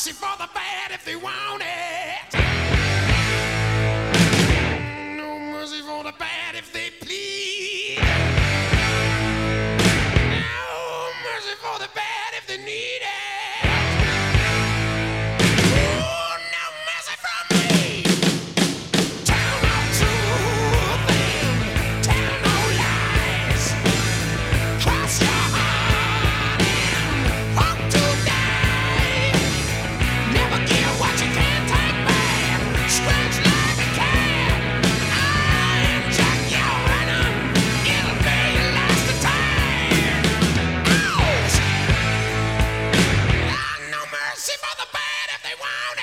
mercy for the bad if they want it. No mercy for the bad if they plead. No mercy for the bad if they need it. they want